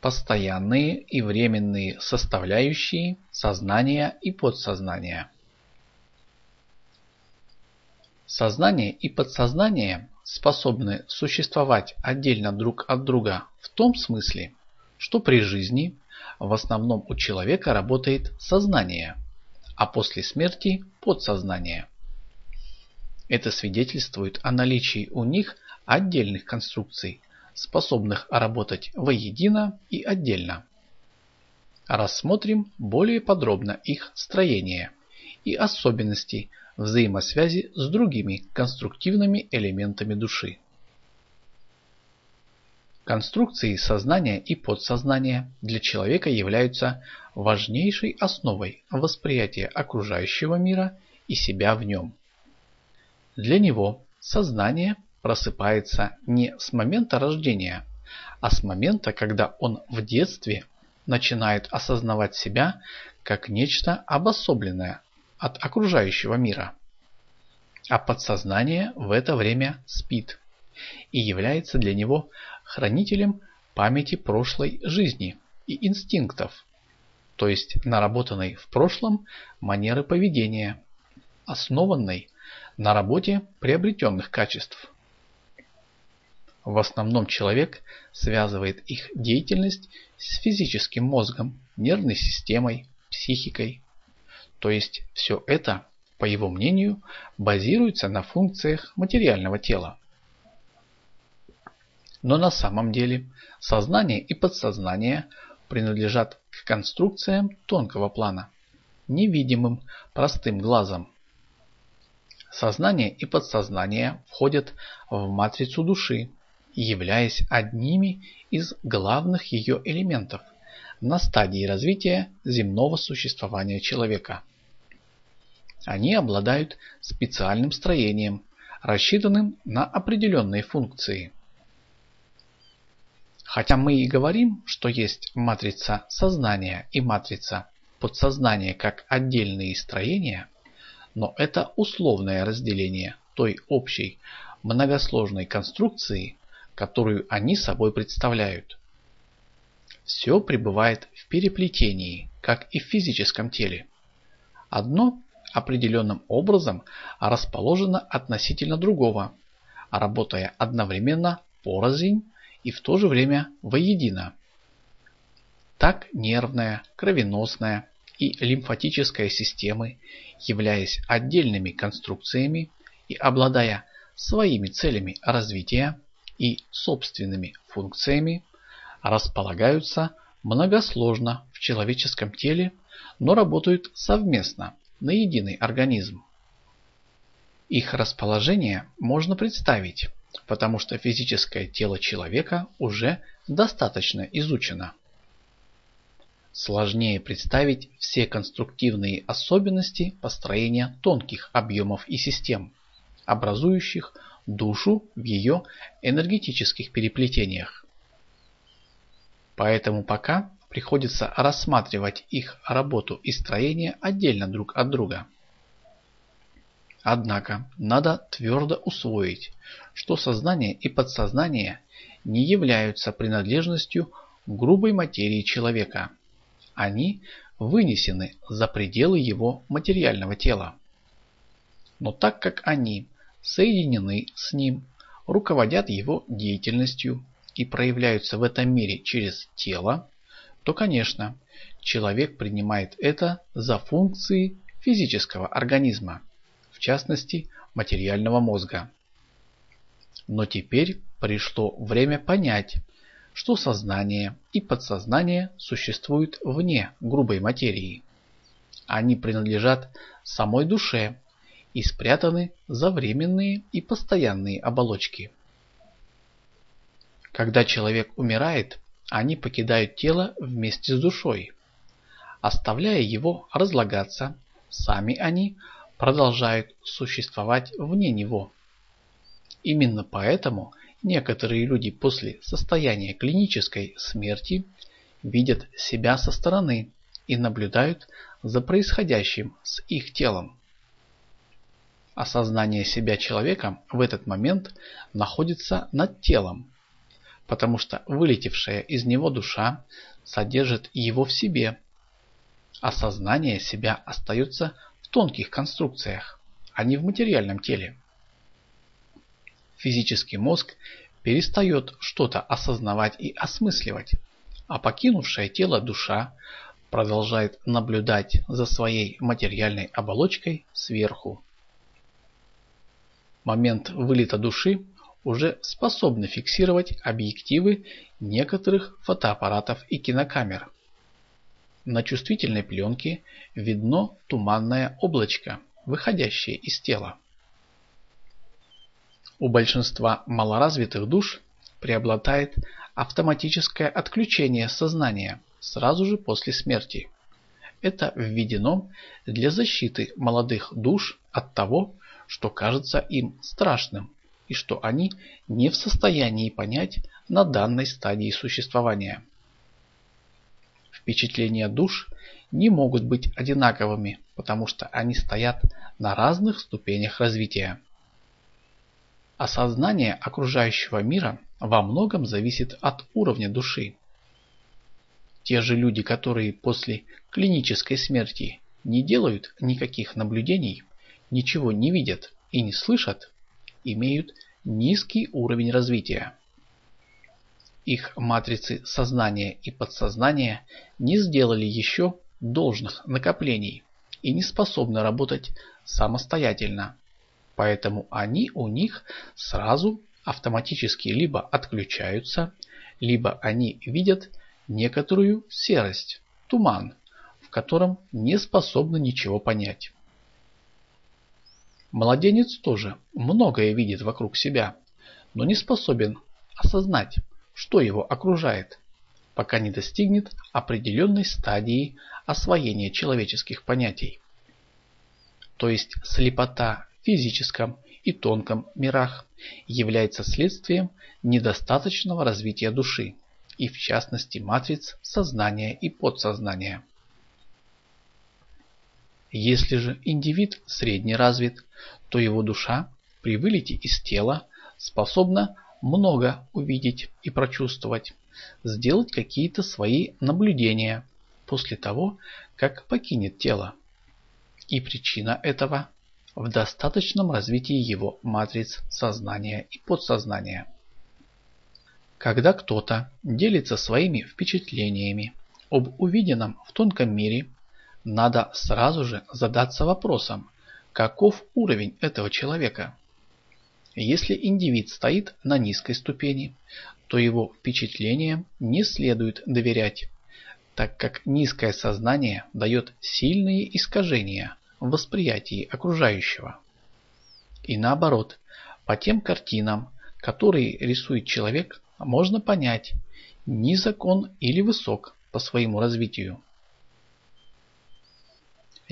постоянные и временные составляющие сознания и подсознания. Сознание и подсознание способны существовать отдельно друг от друга в том смысле, что при жизни в основном у человека работает сознание, а после смерти подсознание. Это свидетельствует о наличии у них отдельных конструкций, способных работать воедино и отдельно. Рассмотрим более подробно их строение и особенности взаимосвязи с другими конструктивными элементами души. Конструкции сознания и подсознания для человека являются важнейшей основой восприятия окружающего мира и себя в нем. Для него сознание просыпается не с момента рождения, а с момента, когда он в детстве начинает осознавать себя как нечто обособленное от окружающего мира. А подсознание в это время спит и является для него хранителем памяти прошлой жизни и инстинктов, то есть наработанной в прошлом манеры поведения, основанной на работе приобретенных качеств. В основном человек связывает их деятельность с физическим мозгом, нервной системой, психикой. То есть все это, по его мнению, базируется на функциях материального тела. Но на самом деле сознание и подсознание принадлежат к конструкциям тонкого плана, невидимым простым глазом. Сознание и подсознание входят в матрицу души, являясь одними из главных ее элементов на стадии развития земного существования человека. Они обладают специальным строением, рассчитанным на определенные функции. Хотя мы и говорим, что есть матрица сознания и матрица подсознания как отдельные строения – но это условное разделение той общей многосложной конструкции, которую они собой представляют. Все пребывает в переплетении, как и в физическом теле. Одно определенным образом расположено относительно другого, работая одновременно порознь и в то же время воедино. Так нервная, кровеносная, и лимфатическая системы, являясь отдельными конструкциями и обладая своими целями развития и собственными функциями, располагаются многосложно в человеческом теле, но работают совместно на единый организм. Их расположение можно представить, потому что физическое тело человека уже достаточно изучено. Сложнее представить все конструктивные особенности построения тонких объемов и систем, образующих душу в ее энергетических переплетениях. Поэтому пока приходится рассматривать их работу и строение отдельно друг от друга. Однако надо твердо усвоить, что сознание и подсознание не являются принадлежностью грубой материи человека – они вынесены за пределы его материального тела. Но так как они соединены с ним, руководят его деятельностью и проявляются в этом мире через тело, то, конечно, человек принимает это за функции физического организма, в частности материального мозга. Но теперь пришло время понять, что сознание и подсознание существуют вне грубой материи. Они принадлежат самой душе и спрятаны за временные и постоянные оболочки. Когда человек умирает, они покидают тело вместе с душой. Оставляя его разлагаться, сами они продолжают существовать вне него. Именно поэтому Некоторые люди после состояния клинической смерти видят себя со стороны и наблюдают за происходящим с их телом. Осознание себя человеком в этот момент находится над телом, потому что вылетевшая из него душа содержит его в себе, а сознание себя остается в тонких конструкциях, а не в материальном теле. Физический мозг перестает что-то осознавать и осмысливать, а покинувшая тело душа продолжает наблюдать за своей материальной оболочкой сверху. Момент вылета души уже способны фиксировать объективы некоторых фотоаппаратов и кинокамер. На чувствительной пленке видно туманное облачко, выходящее из тела. У большинства малоразвитых душ преобладает автоматическое отключение сознания сразу же после смерти. Это введено для защиты молодых душ от того, что кажется им страшным и что они не в состоянии понять на данной стадии существования. Впечатления душ не могут быть одинаковыми, потому что они стоят на разных ступенях развития. Осознание окружающего мира во многом зависит от уровня души. Те же люди, которые после клинической смерти не делают никаких наблюдений, ничего не видят и не слышат, имеют низкий уровень развития. Их матрицы сознания и подсознания не сделали еще должных накоплений и не способны работать самостоятельно. Поэтому они у них сразу автоматически либо отключаются, либо они видят некоторую серость, туман, в котором не способны ничего понять. Младенец тоже многое видит вокруг себя, но не способен осознать, что его окружает, пока не достигнет определенной стадии освоения человеческих понятий. То есть слепота в физическом и тонком мирах является следствием недостаточного развития души и в частности матриц сознания и подсознания. Если же индивид средне развит, то его душа при вылете из тела способна много увидеть и прочувствовать, сделать какие-то свои наблюдения после того, как покинет тело. И причина этого в достаточном развитии его матриц сознания и подсознания. Когда кто-то делится своими впечатлениями об увиденном в тонком мире надо сразу же задаться вопросом, каков уровень этого человека. Если индивид стоит на низкой ступени, то его впечатлениям не следует доверять, так как низкое сознание дает сильные искажения в восприятии окружающего. И наоборот, по тем картинам, которые рисует человек, можно понять, низок он или высок по своему развитию.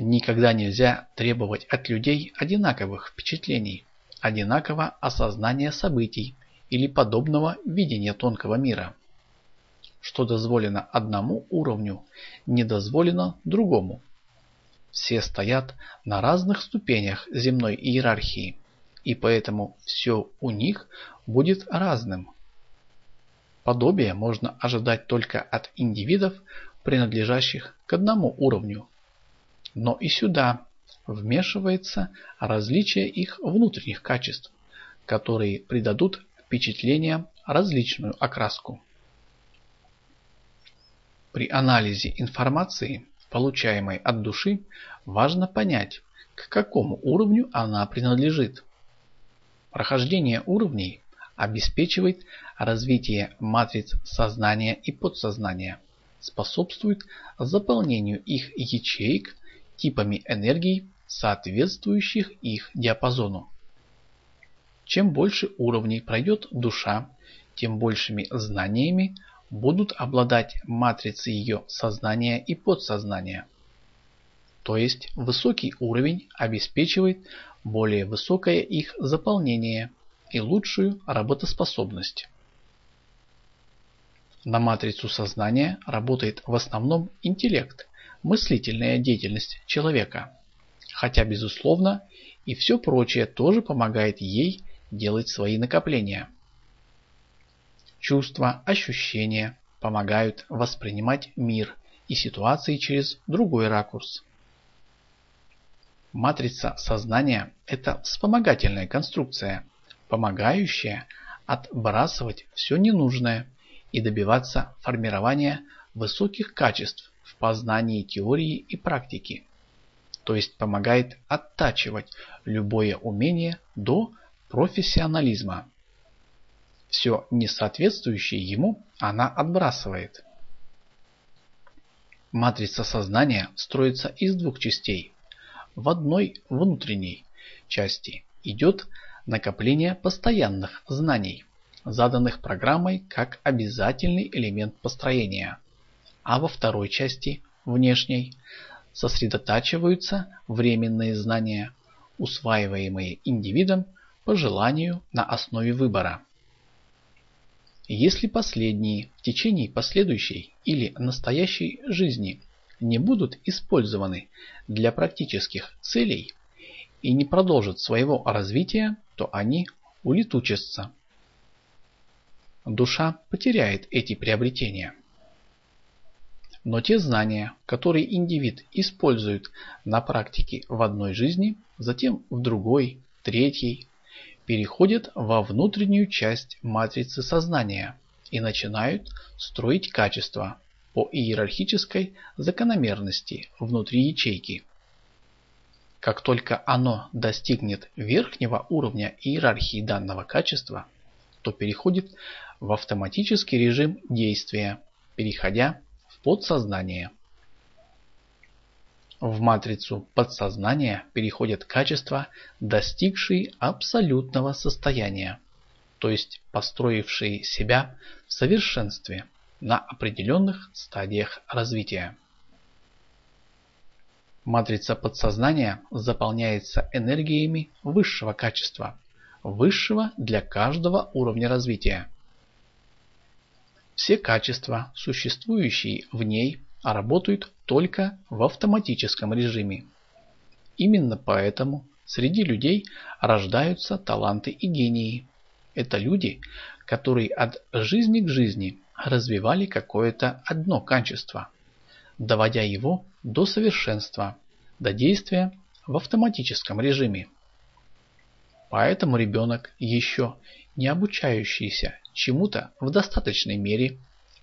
Никогда нельзя требовать от людей одинаковых впечатлений, одинакового осознания событий или подобного видения тонкого мира. Что дозволено одному уровню, не дозволено другому. Все стоят на разных ступенях земной иерархии, и поэтому все у них будет разным. Подобие можно ожидать только от индивидов, принадлежащих к одному уровню, но и сюда вмешивается различие их внутренних качеств, которые придадут впечатлениям различную окраску. При анализе информации, получаемой от души, важно понять, к какому уровню она принадлежит. Прохождение уровней обеспечивает развитие матриц сознания и подсознания, способствует заполнению их ячеек типами энергий, соответствующих их диапазону. Чем больше уровней пройдет душа, тем большими знаниями будут обладать матрицы ее сознания и подсознания. То есть высокий уровень обеспечивает более высокое их заполнение и лучшую работоспособность. На матрицу сознания работает в основном интеллект, мыслительная деятельность человека. Хотя, безусловно, и все прочее тоже помогает ей делать свои накопления. Чувства, ощущения помогают воспринимать мир и ситуации через другой ракурс. Матрица сознания – это вспомогательная конструкция, помогающая отбрасывать все ненужное и добиваться формирования высоких качеств в познании теории и практики, то есть помогает оттачивать любое умение до профессионализма. Все несоответствующее ему она отбрасывает. Матрица сознания строится из двух частей. В одной внутренней части идет накопление постоянных знаний, заданных программой как обязательный элемент построения, а во второй части, внешней, сосредотачиваются временные знания, усваиваемые индивидом по желанию на основе выбора. Если последние в течение последующей или настоящей жизни не будут использованы для практических целей и не продолжат своего развития, то они улетучатся. Душа потеряет эти приобретения. Но те знания, которые индивид использует на практике в одной жизни, затем в другой, третьей, переходят во внутреннюю часть матрицы сознания и начинают строить качества по иерархической закономерности внутри ячейки. Как только оно достигнет верхнего уровня иерархии данного качества, то переходит в автоматический режим действия, переходя в подсознание. В матрицу подсознания переходят качества, достигшие абсолютного состояния, то есть построившие себя в совершенстве на определенных стадиях развития. Матрица подсознания заполняется энергиями высшего качества, высшего для каждого уровня развития. Все качества, существующие в ней, работают только в автоматическом режиме. Именно поэтому среди людей рождаются таланты и гении. Это люди, которые от жизни к жизни развивали какое-то одно качество, доводя его до совершенства, до действия в автоматическом режиме. Поэтому ребенок, еще не обучающийся чему-то в достаточной мере,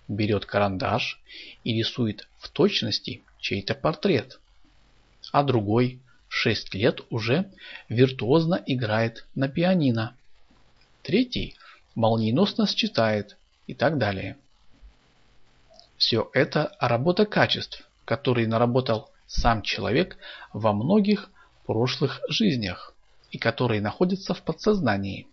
берет карандаш и рисует в точности чей-то портрет, а другой в 6 лет уже виртуозно играет на пианино, третий молниеносно считает и так далее. Все это работа качеств, которые наработал сам человек во многих прошлых жизнях и которые находятся в подсознании.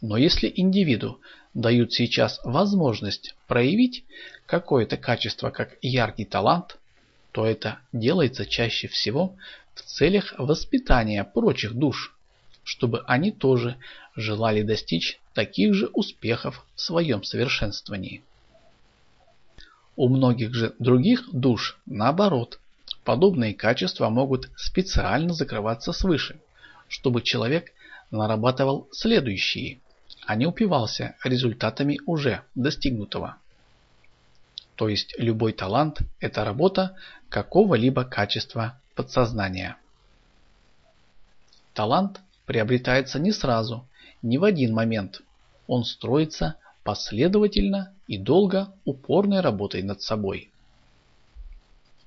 Но если индивиду дают сейчас возможность проявить какое-то качество как яркий талант, то это делается чаще всего в целях воспитания прочих душ, чтобы они тоже желали достичь таких же успехов в своем совершенствовании. У многих же других душ наоборот, подобные качества могут специально закрываться свыше, чтобы человек нарабатывал следующие а не упивался результатами уже достигнутого. То есть любой талант – это работа какого-либо качества подсознания. Талант приобретается не сразу, не в один момент. Он строится последовательно и долго упорной работой над собой.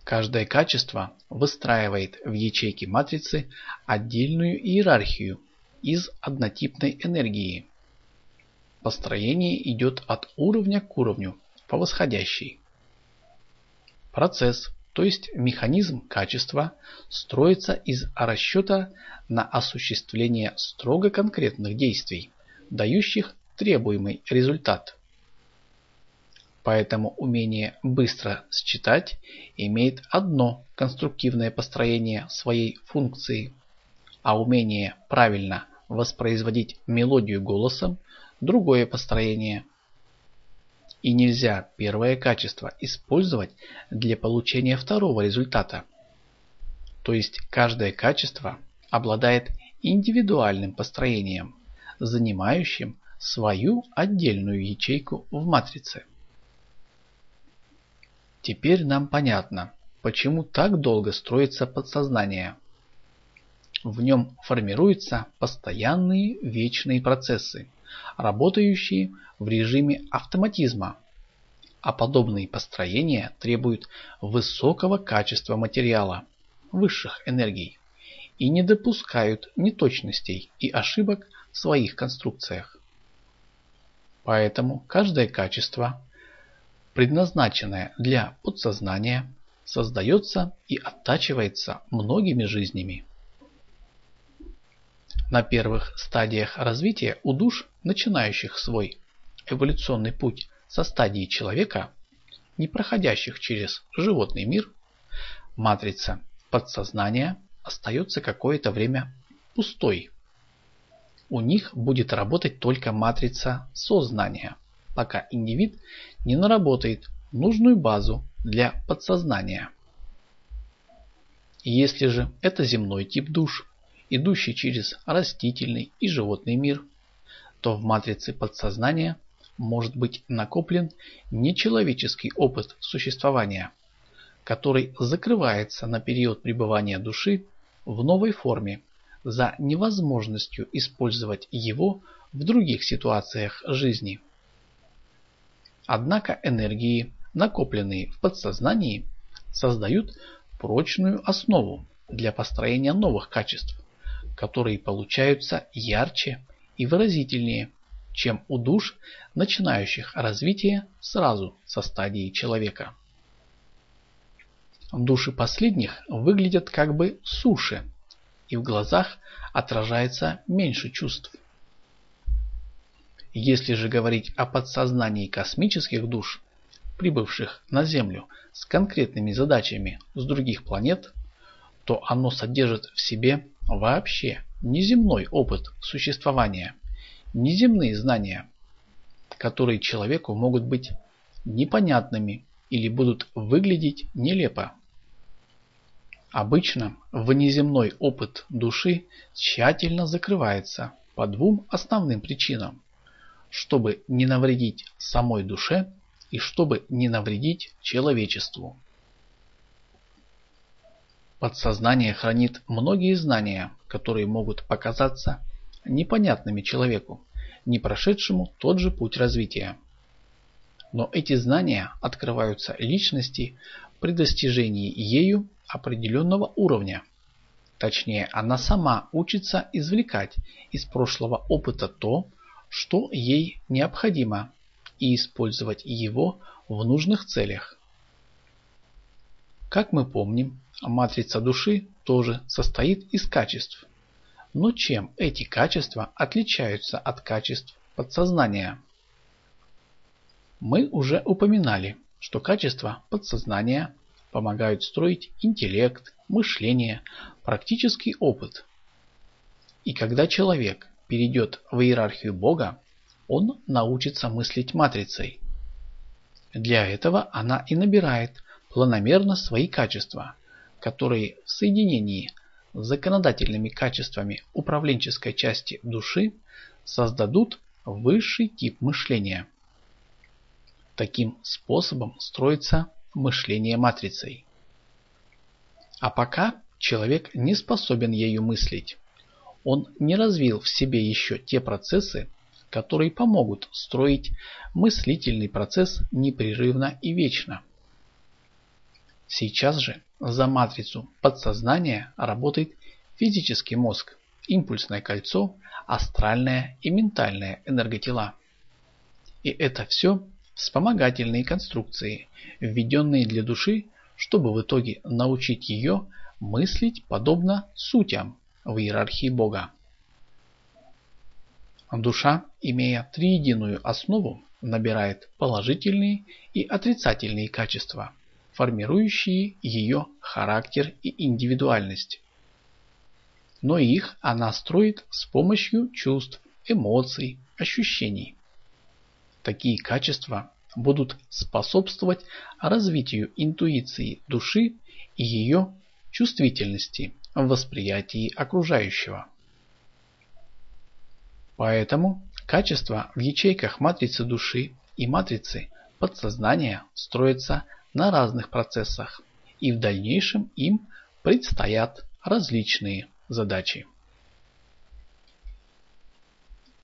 Каждое качество выстраивает в ячейке матрицы отдельную иерархию из однотипной энергии, Построение идет от уровня к уровню, по восходящей. Процесс, то есть механизм качества, строится из расчета на осуществление строго конкретных действий, дающих требуемый результат. Поэтому умение быстро считать имеет одно конструктивное построение своей функции, а умение правильно воспроизводить мелодию голосом другое построение. И нельзя первое качество использовать для получения второго результата. То есть каждое качество обладает индивидуальным построением, занимающим свою отдельную ячейку в матрице. Теперь нам понятно, почему так долго строится подсознание. В нем формируются постоянные вечные процессы, работающие в режиме автоматизма, а подобные построения требуют высокого качества материала, высших энергий, и не допускают неточностей и ошибок в своих конструкциях. Поэтому каждое качество, предназначенное для подсознания, создается и оттачивается многими жизнями. На первых стадиях развития у душ, начинающих свой эволюционный путь со стадии человека, не проходящих через животный мир, матрица подсознания остается какое-то время пустой. У них будет работать только матрица сознания, пока индивид не наработает нужную базу для подсознания. Если же это земной тип душ, идущий через растительный и животный мир, то в матрице подсознания может быть накоплен нечеловеческий опыт существования, который закрывается на период пребывания души в новой форме за невозможностью использовать его в других ситуациях жизни. Однако энергии, накопленные в подсознании, создают прочную основу для построения новых качеств, которые получаются ярче и выразительнее, чем у душ, начинающих развитие сразу со стадии человека. Души последних выглядят как бы суше, и в глазах отражается меньше чувств. Если же говорить о подсознании космических душ, прибывших на Землю с конкретными задачами с других планет, то оно содержит в себе вообще неземной опыт существования, неземные знания, которые человеку могут быть непонятными или будут выглядеть нелепо. Обычно внеземной опыт души тщательно закрывается по двум основным причинам, чтобы не навредить самой душе и чтобы не навредить человечеству. Подсознание хранит многие знания, которые могут показаться непонятными человеку, не прошедшему тот же путь развития. Но эти знания открываются личности при достижении ею определенного уровня. Точнее, она сама учится извлекать из прошлого опыта то, что ей необходимо, и использовать его в нужных целях. Как мы помним, матрица души тоже состоит из качеств. Но чем эти качества отличаются от качеств подсознания? Мы уже упоминали, что качества подсознания помогают строить интеллект, мышление, практический опыт. И когда человек перейдет в иерархию Бога, он научится мыслить матрицей. Для этого она и набирает планомерно свои качества, которые в соединении с законодательными качествами управленческой части души создадут высший тип мышления. Таким способом строится мышление матрицей. А пока человек не способен ею мыслить. Он не развил в себе еще те процессы, которые помогут строить мыслительный процесс непрерывно и вечно. Сейчас же за матрицу подсознания работает физический мозг, импульсное кольцо, астральное и ментальное энерготела. И это все вспомогательные конструкции, введенные для души, чтобы в итоге научить ее мыслить подобно сутям в иерархии Бога. Душа, имея триединую основу, набирает положительные и отрицательные качества, формирующие ее характер и индивидуальность. Но их она строит с помощью чувств, эмоций, ощущений. Такие качества будут способствовать развитию интуиции души и ее чувствительности в восприятии окружающего. Поэтому, Качества в ячейках матрицы души и матрицы подсознания строятся на разных процессах, и в дальнейшем им предстоят различные задачи.